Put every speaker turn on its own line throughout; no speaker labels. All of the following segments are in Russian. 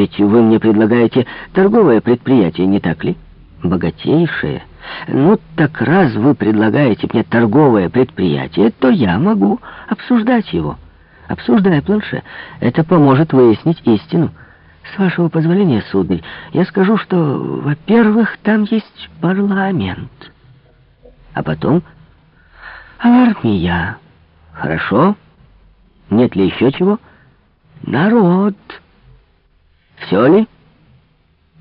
Ведь вы мне предлагаете торговое предприятие, не так ли? Богатейшее. Ну, так раз вы предлагаете мне торговое предприятие, то я могу обсуждать его. Обсуждая планше, это поможет выяснить истину. С вашего позволения, сударь, я скажу, что, во-первых, там есть парламент. А потом армия. Хорошо. Нет ли еще чего? Народ. Все ли?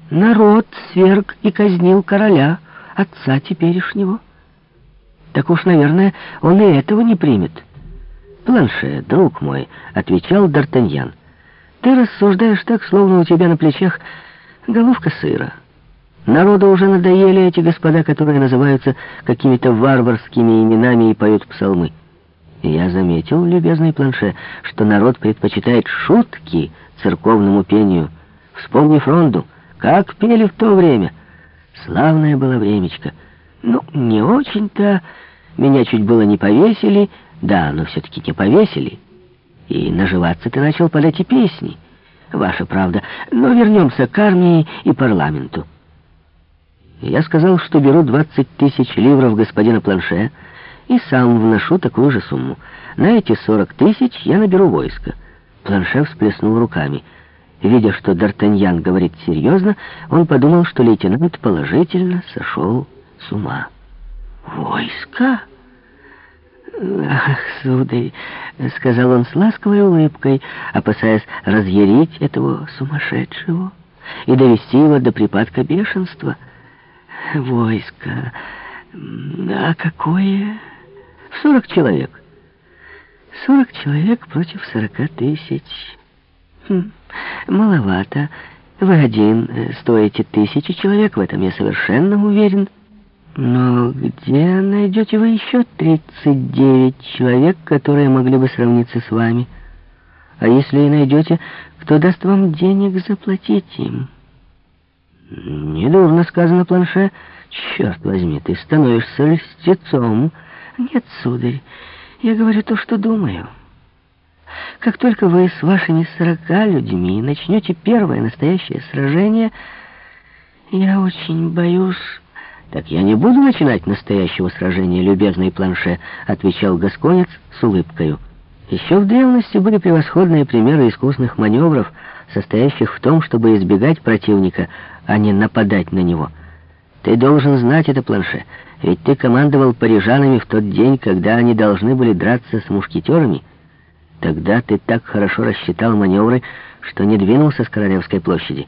Народ сверг и казнил короля, отца теперешнего. Так уж, наверное, он и этого не примет. «Планше, друг мой», — отвечал Д'Артаньян, — «ты рассуждаешь так, словно у тебя на плечах головка сыра». Народу уже надоели эти господа, которые называются какими-то варварскими именами и поют псалмы. Я заметил, любезный планше, что народ предпочитает шутки церковному пению. Вспомни фронту, как пели в то время. Славное было времечко. Ну, не очень-то. Меня чуть было не повесили, да, но все-таки не повесили. И наживаться ты начал под эти песни. Ваша правда. Но вернемся к армии и парламенту. Я сказал, что беру 20 тысяч ливров господина Планше и сам вношу такую же сумму. На эти 40 тысяч я наберу войско. Планше всплеснул руками. Видя, что Д'Артаньян говорит серьезно, он подумал, что лейтенант положительно сошел с ума. «Войско?» «Ах, сударь!» — сказал он с ласковой улыбкой, опасаясь разъярить этого сумасшедшего и довести его до припадка бешенства — Войско. А какое? Сорок человек. Сорок человек против сорока тысяч. Хм, маловато. Вы один э, стоите тысячи человек, в этом я совершенно уверен. Но где найдете вы еще 39 человек, которые могли бы сравниться с вами? А если и найдете, кто даст вам денег заплатить им?» «Недурно сказано, планше. Черт возьми, ты становишься льстецом». «Нет, сударь, я говорю то, что думаю. Как только вы с вашими сорока людьми начнете первое настоящее сражение, я очень боюсь...» «Так я не буду начинать настоящего сражения, любезный планше», — отвечал Гасконец с улыбкою. Еще в древности были превосходные примеры искусных маневров, состоящих в том, чтобы избегать противника, а не нападать на него. Ты должен знать это, планше, ведь ты командовал парижанами в тот день, когда они должны были драться с мушкетерами. Тогда ты так хорошо рассчитал маневры, что не двинулся с Королевской площади.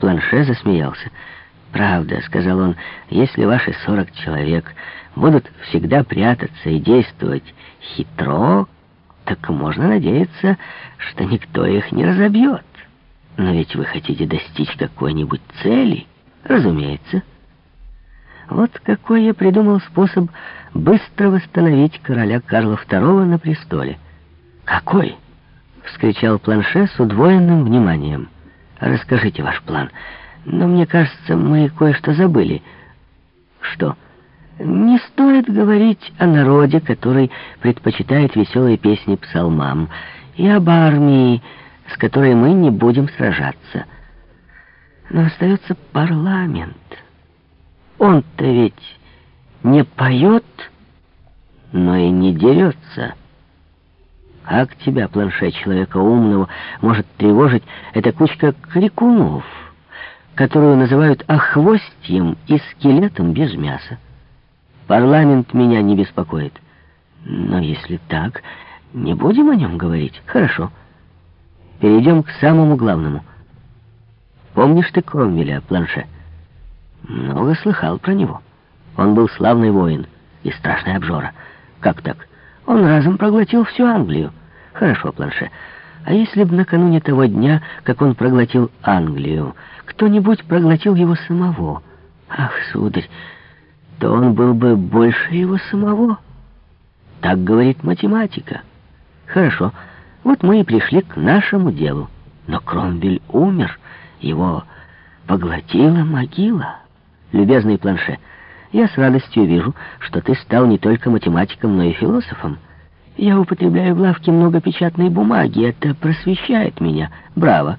Планше засмеялся. «Правда», — сказал он, — «если ваши сорок человек будут всегда прятаться и действовать хитро, так можно надеяться, что никто их не разобьет». Но ведь вы хотите достичь какой-нибудь цели, разумеется. Вот какой я придумал способ быстро восстановить короля Карла II на престоле. «Какой?» — вскричал Планше с удвоенным вниманием. «Расскажите ваш план. Но мне кажется, мы кое-что забыли». «Что?» «Не стоит говорить о народе, который предпочитает веселые песни псалмам, и об армии, с которой мы не будем сражаться. Но остается парламент. Он-то ведь не поет, но и не дерется. Как тебя, планшет человека умного, может тревожить эта кучка крикунов, которую называют охвостьем и скелетом без мяса? Парламент меня не беспокоит. Но если так, не будем о нем говорить. Хорошо. Перейдем к самому главному. Помнишь ты Кромвеля, Планше? Много слыхал про него. Он был славный воин и страшный обжора. Как так? Он разом проглотил всю Англию. Хорошо, Планше. А если бы накануне того дня, как он проглотил Англию, кто-нибудь проглотил его самого? Ах, сударь, то он был бы больше его самого. Так говорит математика. Хорошо. Вот мы и пришли к нашему делу. Но Кромвель умер, его поглотила могила. Любезный планше, я с радостью вижу, что ты стал не только математиком, но и философом. Я употребляю в лавке много печатной бумаги, это просвещает меня. Браво!